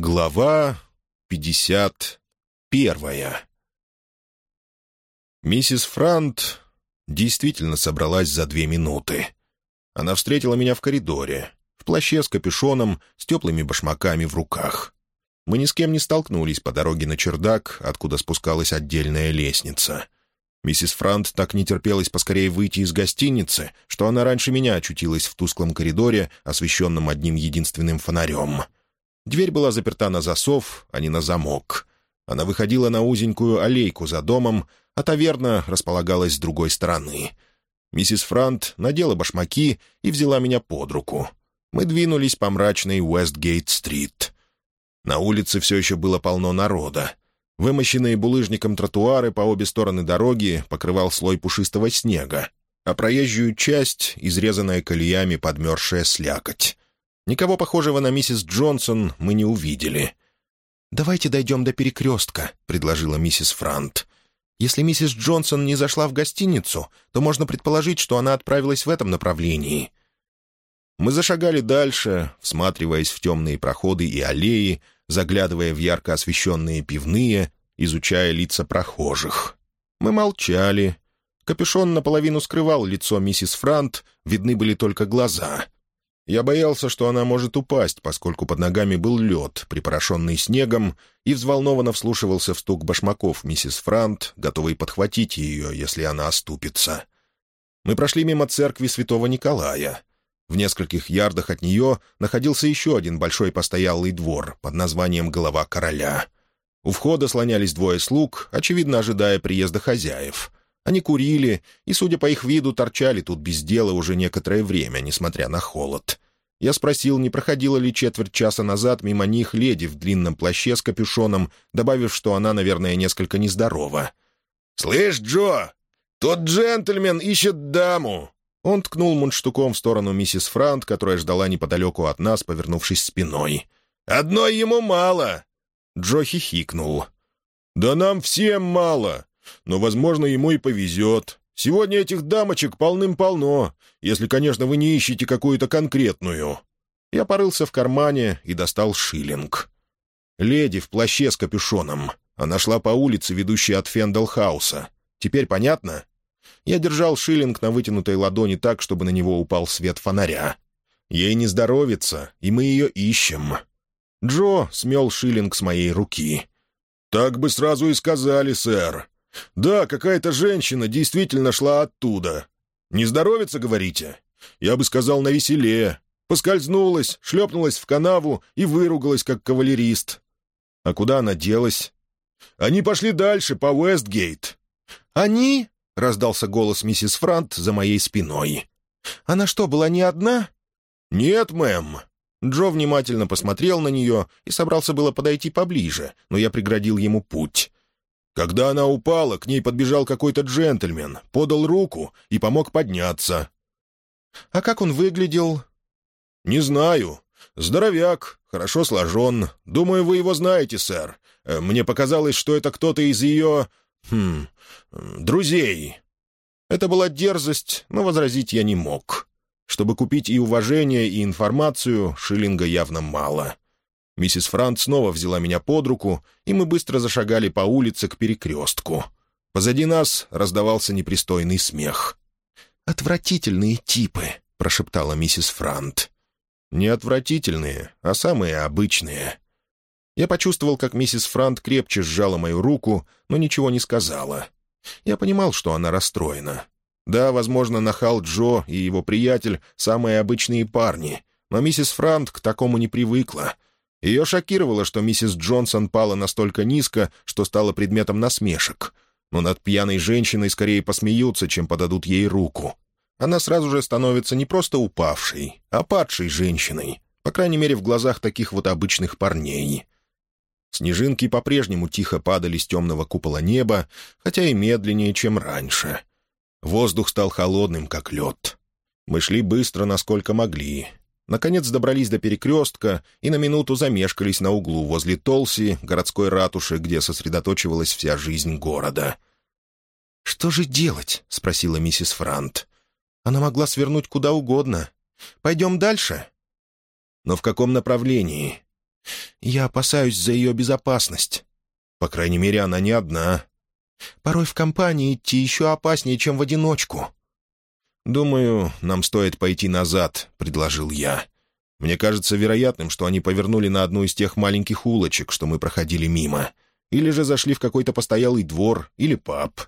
Глава пятьдесят первая Миссис Франт действительно собралась за две минуты. Она встретила меня в коридоре, в плаще с капюшоном, с теплыми башмаками в руках. Мы ни с кем не столкнулись по дороге на чердак, откуда спускалась отдельная лестница. Миссис Франт так не терпелась поскорее выйти из гостиницы, что она раньше меня очутилась в тусклом коридоре, освещенном одним единственным фонарем — Дверь была заперта на засов, а не на замок. Она выходила на узенькую аллейку за домом, а таверна располагалась с другой стороны. Миссис Франт надела башмаки и взяла меня под руку. Мы двинулись по мрачной Уэстгейт-стрит. На улице все еще было полно народа. Вымощенные булыжником тротуары по обе стороны дороги покрывал слой пушистого снега, а проезжую часть — изрезанная колеями подмерзшая слякоть. Никого похожего на миссис Джонсон мы не увидели. «Давайте дойдем до перекрестка», — предложила миссис Франт. «Если миссис Джонсон не зашла в гостиницу, то можно предположить, что она отправилась в этом направлении». Мы зашагали дальше, всматриваясь в темные проходы и аллеи, заглядывая в ярко освещенные пивные, изучая лица прохожих. Мы молчали. Капюшон наполовину скрывал лицо миссис Франт, видны были только глаза — я боялся, что она может упасть, поскольку под ногами был лед, припорошенный снегом, и взволнованно вслушивался в стук башмаков миссис Франт, готовый подхватить ее, если она оступится. Мы прошли мимо церкви святого Николая. В нескольких ярдах от нее находился еще один большой постоялый двор под названием «Голова короля». У входа слонялись двое слуг, очевидно, ожидая приезда хозяев. Они курили и, судя по их виду, торчали тут без дела уже некоторое время, несмотря на холод. Я спросил, не проходила ли четверть часа назад мимо них леди в длинном плаще с капюшоном, добавив, что она, наверное, несколько нездорова. «Слышь, Джо, тот джентльмен ищет даму!» Он ткнул мундштуком в сторону миссис Франт, которая ждала неподалеку от нас, повернувшись спиной. «Одной ему мало!» Джо хихикнул. «Да нам всем мало но, возможно, ему и повезет. Сегодня этих дамочек полным-полно, если, конечно, вы не ищете какую-то конкретную». Я порылся в кармане и достал шиллинг. Леди в плаще с капюшоном. Она шла по улице, ведущей от Фендалхауса. Теперь понятно? Я держал шиллинг на вытянутой ладони так, чтобы на него упал свет фонаря. Ей не здоровится, и мы ее ищем. Джо смел шиллинг с моей руки. «Так бы сразу и сказали, сэр. «Да, какая-то женщина действительно шла оттуда. Не здоровится, говорите? Я бы сказал, на веселее. Поскользнулась, шлепнулась в канаву и выругалась, как кавалерист. А куда она делась? Они пошли дальше, по Уэстгейт». «Они?» — раздался голос миссис Франт за моей спиной. «Она что, была не одна?» «Нет, мэм». Джо внимательно посмотрел на нее и собрался было подойти поближе, но я преградил ему путь. Когда она упала, к ней подбежал какой-то джентльмен, подал руку и помог подняться. «А как он выглядел?» «Не знаю. Здоровяк, хорошо сложен. Думаю, вы его знаете, сэр. Э, мне показалось, что это кто-то из ее... Хм... друзей». Это была дерзость, но возразить я не мог. Чтобы купить и уважение, и информацию, шиллинга явно мало. Миссис Франт снова взяла меня под руку, и мы быстро зашагали по улице к перекрестку. Позади нас раздавался непристойный смех. «Отвратительные типы», — прошептала миссис Франт. «Не отвратительные, а самые обычные». Я почувствовал, как миссис Франт крепче сжала мою руку, но ничего не сказала. Я понимал, что она расстроена. Да, возможно, нахал Джо и его приятель — самые обычные парни, но миссис Франт к такому не привыкла — ее шокировало, что миссис Джонсон пала настолько низко, что стала предметом насмешек. Но над пьяной женщиной скорее посмеются, чем подадут ей руку. Она сразу же становится не просто упавшей, а падшей женщиной, по крайней мере, в глазах таких вот обычных парней. Снежинки по-прежнему тихо падали с темного купола неба, хотя и медленнее, чем раньше. Воздух стал холодным, как лед. Мы шли быстро, насколько могли, Наконец добрались до перекрестка и на минуту замешкались на углу возле Толси, городской ратуши, где сосредоточивалась вся жизнь города. «Что же делать?» — спросила миссис Франт. «Она могла свернуть куда угодно. Пойдем дальше?» «Но в каком направлении?» Я опасаюсь за ее безопасность». «По крайней мере, она не одна». «Порой в компании идти еще опаснее, чем в одиночку». «Думаю, нам стоит пойти назад», — предложил я. «Мне кажется вероятным, что они повернули на одну из тех маленьких улочек, что мы проходили мимо. Или же зашли в какой-то постоялый двор или паб».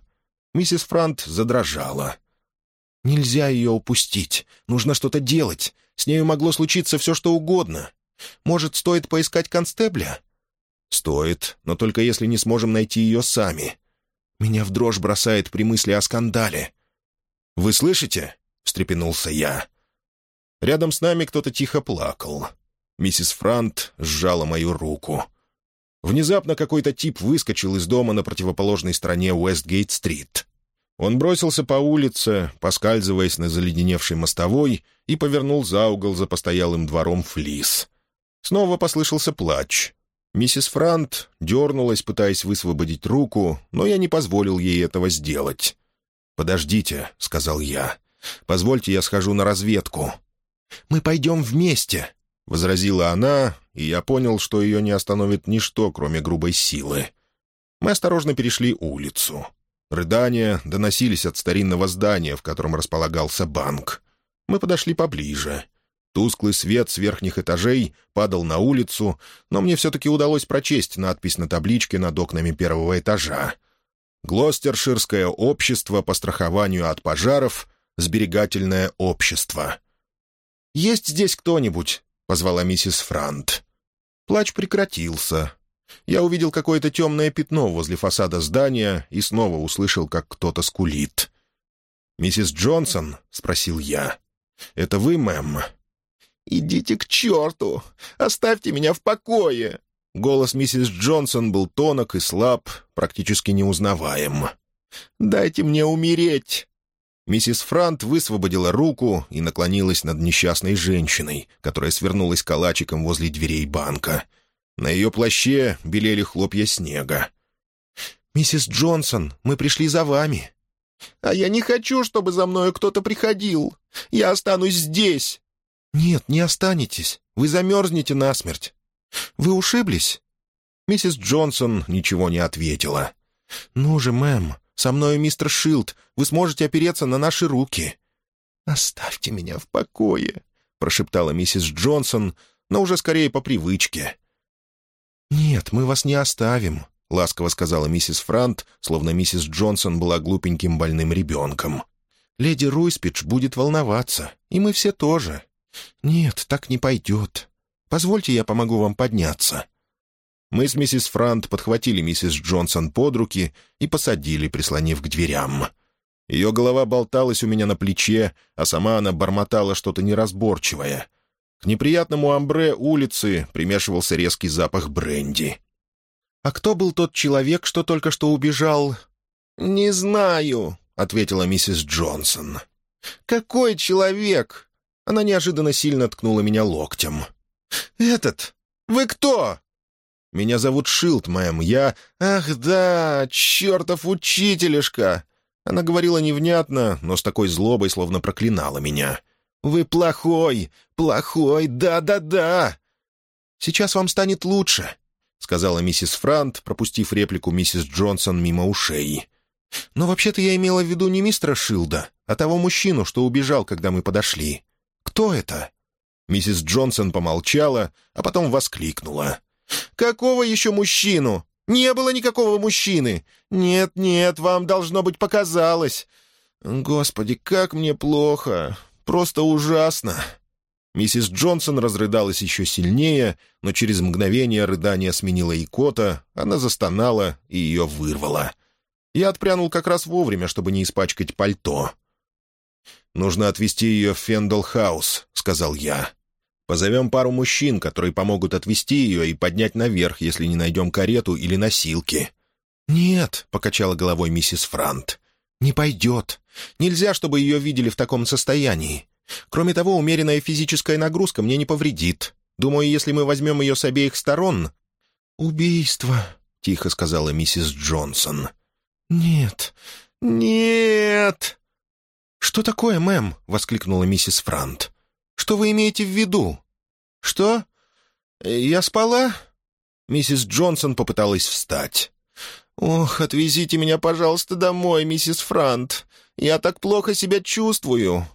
Миссис Франт задрожала. «Нельзя ее упустить. Нужно что-то делать. С нею могло случиться все, что угодно. Может, стоит поискать констебля?» «Стоит, но только если не сможем найти ее сами. Меня в дрожь бросает при мысли о скандале». «Вы слышите?» — встрепенулся я. Рядом с нами кто-то тихо плакал. Миссис Франт сжала мою руку. Внезапно какой-то тип выскочил из дома на противоположной стороне Уэстгейт-стрит. Он бросился по улице, поскальзываясь на заледеневшей мостовой, и повернул за угол за постоялым двором флис. Снова послышался плач. Миссис Франт дернулась, пытаясь высвободить руку, но я не позволил ей этого сделать. «Подождите», — сказал я. «Позвольте, я схожу на разведку». «Мы пойдем вместе», — возразила она, и я понял, что ее не остановит ничто, кроме грубой силы. Мы осторожно перешли улицу. Рыдания доносились от старинного здания, в котором располагался банк. Мы подошли поближе. Тусклый свет с верхних этажей падал на улицу, но мне все-таки удалось прочесть надпись на табличке над окнами первого этажа. «Глостерширское общество по страхованию от пожаров. Сберегательное общество». «Есть здесь кто-нибудь?» — позвала миссис Франт. Плач прекратился. Я увидел какое-то темное пятно возле фасада здания и снова услышал, как кто-то скулит. «Миссис Джонсон?» — спросил я. «Это вы, мэм?» «Идите к черту! Оставьте меня в покое!» Голос миссис Джонсон был тонок и слаб, практически неузнаваем. «Дайте мне умереть!» Миссис Франт высвободила руку и наклонилась над несчастной женщиной, которая свернулась калачиком возле дверей банка — на ее плаще белели хлопья снега. «Миссис Джонсон, мы пришли за вами». «А я не хочу, чтобы за мною кто-то приходил. Я останусь здесь». «Нет, не останетесь. Вы замерзнете насмерть. Вы ушиблись?» Миссис Джонсон ничего не ответила. «Ну же, мэм, со мною мистер Шилд. Вы сможете опереться на наши руки». «Оставьте меня в покое», — прошептала миссис Джонсон, но уже скорее по привычке. «Нет, мы вас не оставим», — ласково сказала миссис Франт, словно миссис Джонсон была глупеньким больным ребенком. «Леди Руйспидж будет волноваться, и мы все тоже. Нет, так не пойдет. Позвольте, я помогу вам подняться». Мы с миссис Франт подхватили миссис Джонсон под руки и посадили, прислонив к дверям. Ее голова болталась у меня на плече, а сама она бормотала что-то неразборчивое — к неприятному амбре улицы примешивался резкий запах бренди. «А кто был тот человек, что только что убежал?» «Не знаю», — ответила миссис Джонсон. «Какой человек?» Она неожиданно сильно ткнула меня локтем. «Этот? Вы кто?» «Меня зовут Шилд, мэм. Я...» «Ах да, чертов учителешка!» Она говорила невнятно, но с такой злобой, словно проклинала меня. «Вы плохой! Плохой! Да-да-да!» «Сейчас вам станет лучше», — сказала миссис Франт, пропустив реплику миссис Джонсон мимо ушей. «Но вообще-то я имела в виду не мистера Шилда, а того мужчину, что убежал, когда мы подошли. Кто это?» Миссис Джонсон помолчала, а потом воскликнула. «Какого еще мужчину? Не было никакого мужчины! Нет-нет, вам, должно быть, показалось! Господи, как мне плохо! Просто ужасно!» Миссис Джонсон разрыдалась еще сильнее, но через мгновение рыдание сменила икота, она застонала и ее вырвало. Я отпрянул как раз вовремя, чтобы не испачкать пальто. «Нужно отвезти ее в Фендл-хаус», — сказал я. «Позовем пару мужчин, которые помогут отвезти ее и поднять наверх, если не найдем карету или носилки». «Нет», — покачала головой миссис Франт. «Не пойдет. Нельзя, чтобы ее видели в таком состоянии. Кроме того, умеренная физическая нагрузка мне не повредит. Думаю, если мы возьмем ее с обеих сторон...» «Убийство», — тихо сказала миссис Джонсон. «Нет, нет!» «Что такое, мэм?» — воскликнула миссис Франт. «Что вы имеете в виду?» «Что? Я спала? миссис Джонсон попыталась встать. «Ох, отвезите меня, пожалуйста, домой, миссис Франт. Я так плохо себя чувствую».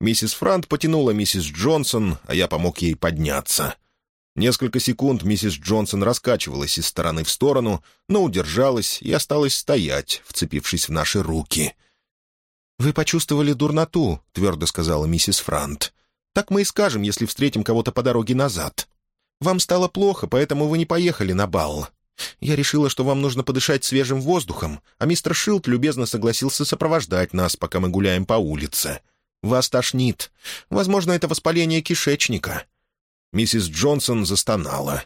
Миссис Франт потянула миссис Джонсон, а я помог ей подняться. Несколько секунд миссис Джонсон раскачивалась из стороны в сторону, но удержалась и осталась стоять, вцепившись в наши руки. «Вы почувствовали дурноту», — твердо сказала миссис Франт. «Так мы и скажем, если встретим кого-то по дороге назад. Вам стало плохо, поэтому вы не поехали на бал. Я решила, что вам нужно подышать свежим воздухом, а мистер Шилд любезно согласился сопровождать нас, пока мы гуляем по улице. Вас тошнит. Возможно, это воспаление кишечника». Миссис Джонсон застонала.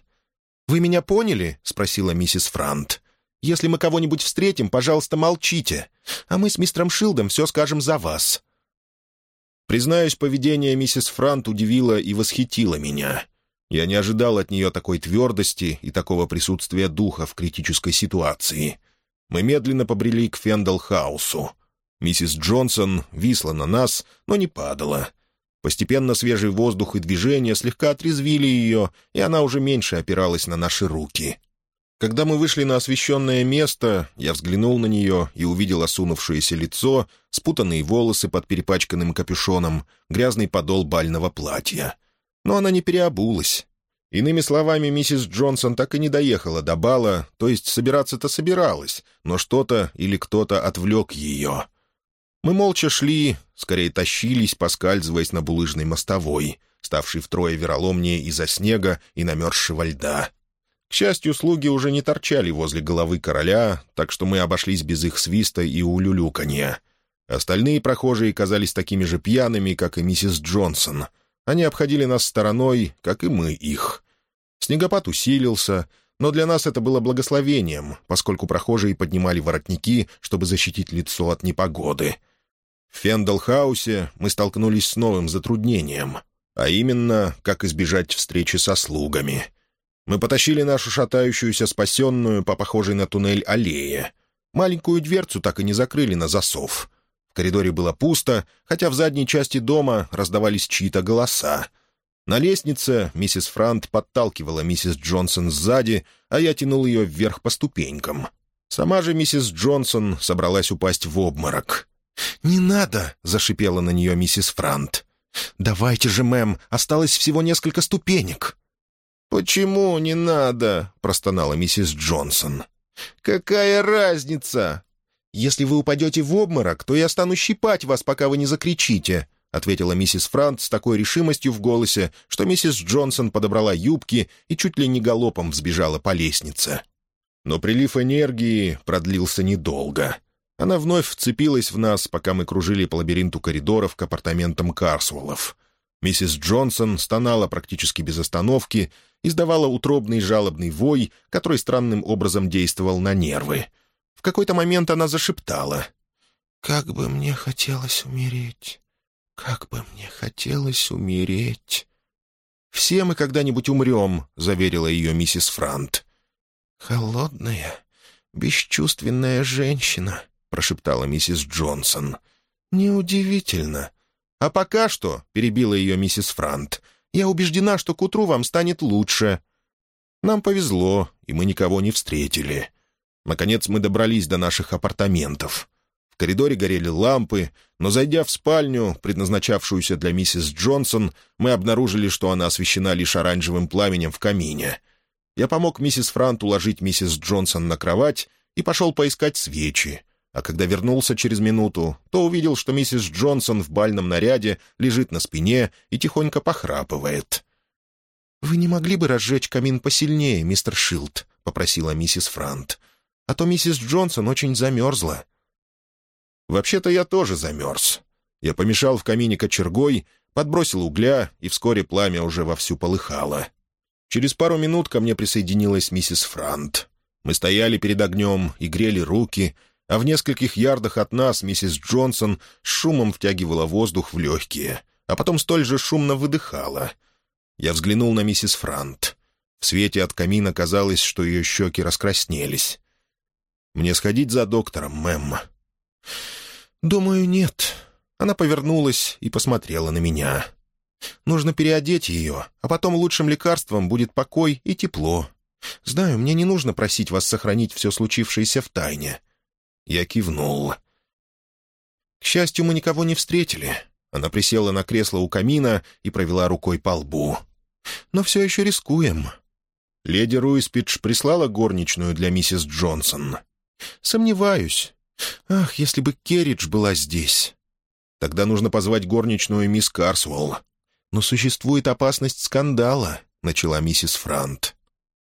«Вы меня поняли?» — спросила миссис Франт. «Если мы кого-нибудь встретим, пожалуйста, молчите, а мы с мистером Шилдом все скажем за вас». Признаюсь, поведение миссис Франт удивило и восхитило меня. Я не ожидал от нее такой твердости и такого присутствия духа в критической ситуации. Мы медленно побрели к Фендалхаусу. Миссис Джонсон висла на нас, но не падала. Постепенно свежий воздух и движение слегка отрезвили ее, и она уже меньше опиралась на наши руки. Когда мы вышли на освещенное место, я взглянул на нее и увидел осунувшееся лицо, спутанные волосы под перепачканным капюшоном, грязный подол бального платья. Но она не переобулась. Иными словами, миссис Джонсон так и не доехала до бала, то есть собираться-то собиралась, но что-то или кто-то отвлек ее. Мы молча шли, скорее тащились, поскальзываясь на булыжной мостовой, ставшей втрое вероломнее из-за снега и намерзшего льда. К счастью, слуги уже не торчали возле головы короля, так что мы обошлись без их свиста и улюлюканья. Остальные прохожие казались такими же пьяными, как и миссис Джонсон. Они обходили нас стороной, как и мы их. Снегопад усилился, но для нас это было благословением, поскольку прохожие поднимали воротники, чтобы защитить лицо от непогоды — в Фендалхаусе мы столкнулись с новым затруднением, а именно, как избежать встречи со слугами. Мы потащили нашу шатающуюся спасенную по похожей на туннель аллее. Маленькую дверцу так и не закрыли на засов. В коридоре было пусто, хотя в задней части дома раздавались чьи-то голоса. На лестнице миссис Франт подталкивала миссис Джонсон сзади, а я тянул ее вверх по ступенькам. Сама же миссис Джонсон собралась упасть в обморок. «Не надо!» — зашипела на нее миссис Франт. «Давайте же, мэм, осталось всего несколько ступенек». «Почему не надо?» — простонала миссис Джонсон. «Какая разница?» «Если вы упадете в обморок, то я стану щипать вас, пока вы не закричите», — ответила миссис Франт с такой решимостью в голосе, что миссис Джонсон подобрала юбки и чуть ли не галопом взбежала по лестнице. Но прилив энергии продлился недолго — она вновь вцепилась в нас, пока мы кружили по лабиринту коридоров к апартаментам Карсуэллов. Миссис Джонсон стонала практически без остановки, издавала утробный жалобный вой, который странным образом действовал на нервы. В какой-то момент она зашептала. «Как бы мне хотелось умереть! Как бы мне хотелось умереть!» «Все мы когда-нибудь умрем», — заверила ее миссис Франт. «Холодная, бесчувственная женщина», прошептала миссис Джонсон. «Неудивительно. А пока что, — перебила ее миссис Франт, — я убеждена, что к утру вам станет лучше». Нам повезло, и мы никого не встретили. Наконец мы добрались до наших апартаментов. В коридоре горели лампы, но, зайдя в спальню, предназначавшуюся для миссис Джонсон, мы обнаружили, что она освещена лишь оранжевым пламенем в камине. Я помог миссис Франт уложить миссис Джонсон на кровать и пошел поискать свечи а когда вернулся через минуту, то увидел, что миссис Джонсон в бальном наряде лежит на спине и тихонько похрапывает. «Вы не могли бы разжечь камин посильнее, мистер Шилд?» — попросила миссис Франт. «А то миссис Джонсон очень замерзла». «Вообще-то я тоже замерз. Я помешал в камине кочергой, подбросил угля, и вскоре пламя уже вовсю полыхало. Через пару минут ко мне присоединилась миссис Франт. Мы стояли перед огнем и грели руки — а в нескольких ярдах от нас миссис Джонсон с шумом втягивала воздух в легкие, а потом столь же шумно выдыхала. Я взглянул на миссис Франт. В свете от камина казалось, что ее щеки раскраснелись. «Мне сходить за доктором, мэм?» «Думаю, нет». Она повернулась и посмотрела на меня. «Нужно переодеть ее, а потом лучшим лекарством будет покой и тепло. Знаю, мне не нужно просить вас сохранить все случившееся в тайне». Я кивнул. К счастью, мы никого не встретили. Она присела на кресло у камина и провела рукой по лбу. «Но все еще рискуем». Леди Руиспидж прислала горничную для миссис Джонсон. «Сомневаюсь. Ах, если бы Керридж была здесь!» «Тогда нужно позвать горничную мисс Карсвелл». «Но существует опасность скандала», — начала миссис Франт.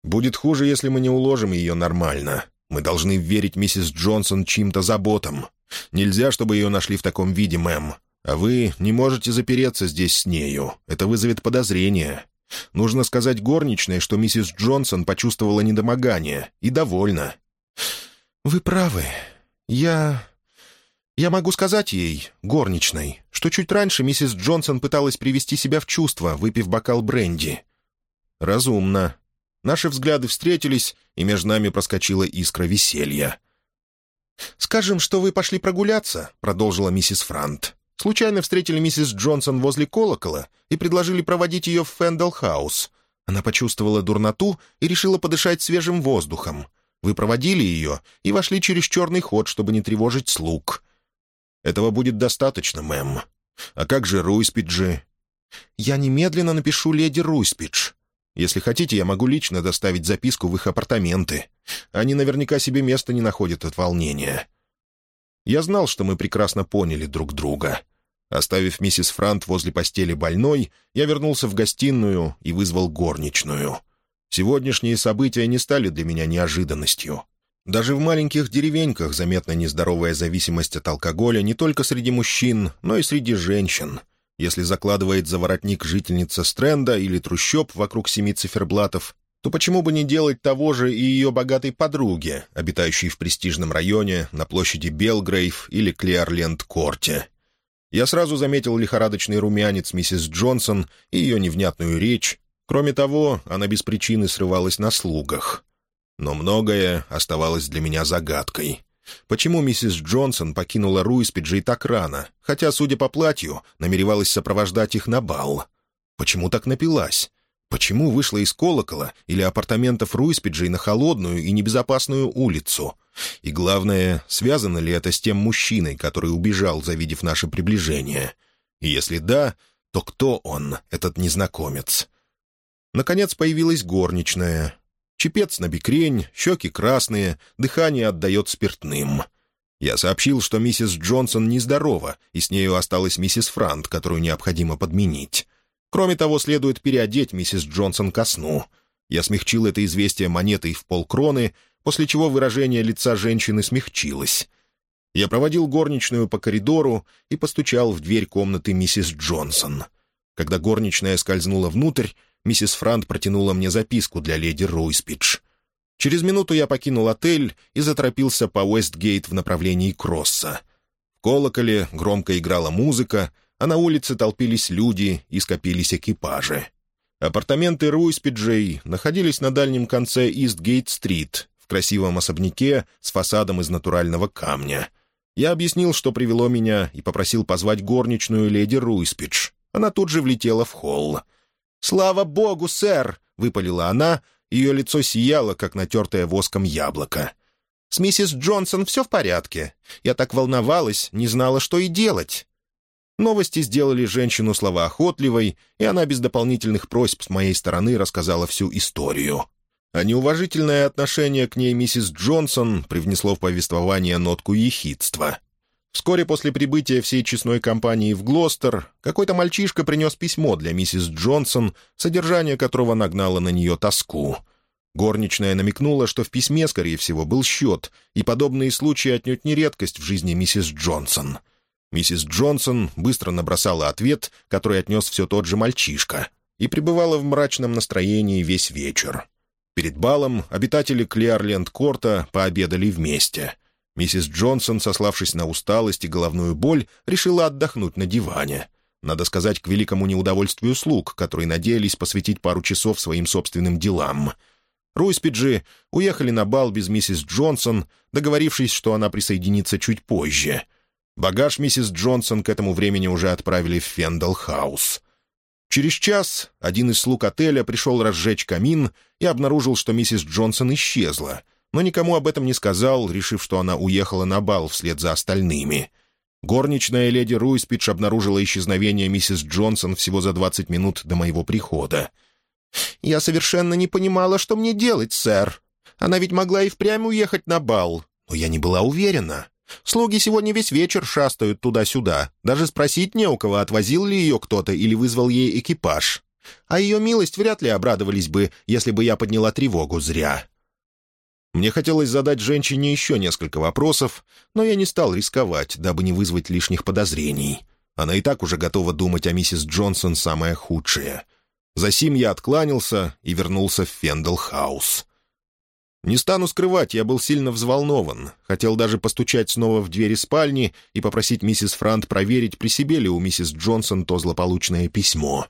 «Будет хуже, если мы не уложим ее нормально. Мы должны верить миссис Джонсон чьим-то заботам. Нельзя, чтобы ее нашли в таком виде, мэм. А вы не можете запереться здесь с нею. Это вызовет подозрение. Нужно сказать горничной, что миссис Джонсон почувствовала недомогание и довольна». «Вы правы. Я... я могу сказать ей, горничной, что чуть раньше миссис Джонсон пыталась привести себя в чувство, выпив бокал бренди». «Разумно. Наши взгляды встретились, и между нами проскочила искра веселья». «Скажем, что вы пошли прогуляться», — продолжила миссис Франт. «Случайно встретили миссис Джонсон возле колокола и предложили проводить ее в Фэндл-хаус. Она почувствовала дурноту и решила подышать свежим воздухом. Вы проводили ее и вошли через черный ход, чтобы не тревожить слуг». «Этого будет достаточно, мэм. А как же Руиспиджи?» «Я немедленно напишу леди Руиспидж. Если хотите, я могу лично доставить записку в их апартаменты. Они наверняка себе места не находят от волнения». Я знал, что мы прекрасно поняли друг друга. Оставив миссис Франт возле постели больной, я вернулся в гостиную и вызвал горничную — Сегодняшние события не стали для меня неожиданностью. Даже в маленьких деревеньках заметна нездоровая зависимость от алкоголя не только среди мужчин, но и среди женщин. Если закладывает за воротник жительница Стрэнда или трущоб вокруг семи циферблатов, то почему бы не делать того же и ее богатой подруге, обитающей в престижном районе на площади Белгрейв или Клеарленд-Корте? Я сразу заметил лихорадочный румянец миссис Джонсон и ее невнятную речь, Кроме того, она без причины срывалась на слугах. Но многое оставалось для меня загадкой. Почему миссис Джонсон покинула Руиспиджей так рано, хотя, судя по платью, намеревалась сопровождать их на бал? Почему так напилась? Почему вышла из колокола или апартаментов Руиспиджей на холодную и небезопасную улицу? И главное, связано ли это с тем мужчиной, который убежал, завидев наше приближение? И если да, то кто он, этот незнакомец? Наконец появилась горничная. Чепец на бикрень, щеки красные, дыхание отдает спиртным. Я сообщил, что миссис Джонсон нездорова, и с нею осталась миссис Франт, которую необходимо подменить. Кроме того, следует переодеть миссис Джонсон ко сну. Я смягчил это известие монетой в полкроны, после чего выражение лица женщины смягчилось. Я проводил горничную по коридору и постучал в дверь комнаты миссис Джонсон. Когда горничная скользнула внутрь, миссис Франт протянула мне записку для леди Руиспидж. Через минуту я покинул отель и заторопился по Уэстгейт в направлении Кросса. В колоколе громко играла музыка, а на улице толпились люди и скопились экипажи. Апартаменты Руиспиджей находились на дальнем конце Истгейт-стрит, в красивом особняке с фасадом из натурального камня. Я объяснил, что привело меня, и попросил позвать горничную леди Руиспидж. Она тут же влетела в холл. «Слава богу, сэр!» — выпалила она, ее лицо сияло, как натертое воском яблоко. «С миссис Джонсон все в порядке. Я так волновалась, не знала, что и делать». Новости сделали женщину словоохотливой, и она без дополнительных просьб с моей стороны рассказала всю историю. А неуважительное отношение к ней миссис Джонсон привнесло в повествование нотку ехидства. Вскоре после прибытия всей честной компании в Глостер какой-то мальчишка принес письмо для миссис Джонсон, содержание которого нагнало на нее тоску. Горничная намекнула, что в письме, скорее всего, был счет, и подобные случаи отнюдь не редкость в жизни миссис Джонсон. Миссис Джонсон быстро набросала ответ, который отнес все тот же мальчишка, и пребывала в мрачном настроении весь вечер. Перед балом обитатели Клеарленд-Корта пообедали вместе — Миссис Джонсон, сославшись на усталость и головную боль, решила отдохнуть на диване. Надо сказать, к великому неудовольствию слуг, которые надеялись посвятить пару часов своим собственным делам. Руиспиджи уехали на бал без миссис Джонсон, договорившись, что она присоединится чуть позже. Багаж миссис Джонсон к этому времени уже отправили в Фендал-хаус. Через час один из слуг отеля пришел разжечь камин и обнаружил, что миссис Джонсон исчезла, но никому об этом не сказал, решив, что она уехала на бал вслед за остальными. Горничная леди Руиспидж обнаружила исчезновение миссис Джонсон всего за 20 минут до моего прихода. «Я совершенно не понимала, что мне делать, сэр. Она ведь могла и впрямь уехать на бал, но я не была уверена. Слуги сегодня весь вечер шастают туда-сюда. Даже спросить не у кого, отвозил ли ее кто-то или вызвал ей экипаж. А ее милость вряд ли обрадовались бы, если бы я подняла тревогу зря. Мне хотелось задать женщине еще несколько вопросов, но я не стал рисковать, дабы не вызвать лишних подозрений. Она и так уже готова думать о миссис Джонсон самое худшее. Засим я откланялся и вернулся в Фендл-хаус. Не стану скрывать, я был сильно взволнован. Хотел даже постучать снова в двери спальни и попросить миссис Франт проверить, при себе ли у миссис Джонсон то злополучное письмо.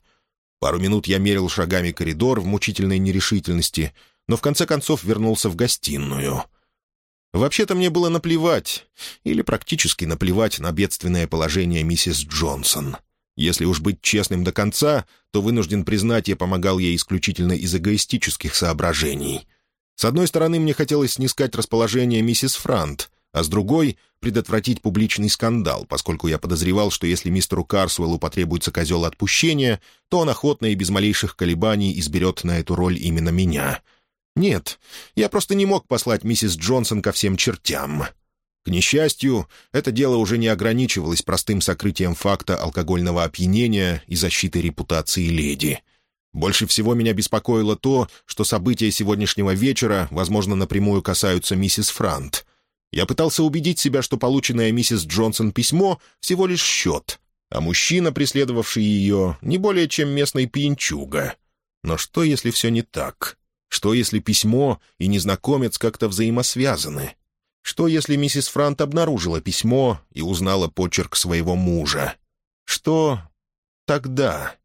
Пару минут я мерил шагами коридор в мучительной нерешительности, но в конце концов вернулся в гостиную. Вообще-то мне было наплевать, или практически наплевать на бедственное положение миссис Джонсон. Если уж быть честным до конца, то вынужден признать, я помогал ей исключительно из эгоистических соображений — с одной стороны, мне хотелось снискать расположение миссис Франт, а с другой — предотвратить публичный скандал, поскольку я подозревал, что если мистеру Карсуэллу потребуется козел отпущения, то он охотно и без малейших колебаний изберет на эту роль именно меня. Нет, я просто не мог послать миссис Джонсон ко всем чертям. К несчастью, это дело уже не ограничивалось простым сокрытием факта алкогольного опьянения и защитой репутации леди — больше всего меня беспокоило то, что события сегодняшнего вечера, возможно, напрямую касаются миссис Франт. Я пытался убедить себя, что полученное миссис Джонсон письмо — всего лишь счет, а мужчина, преследовавший ее, не более чем местный пьянчуга. Но что, если все не так? Что, если письмо и незнакомец как-то взаимосвязаны? Что, если миссис Франт обнаружила письмо и узнала почерк своего мужа? Что тогда?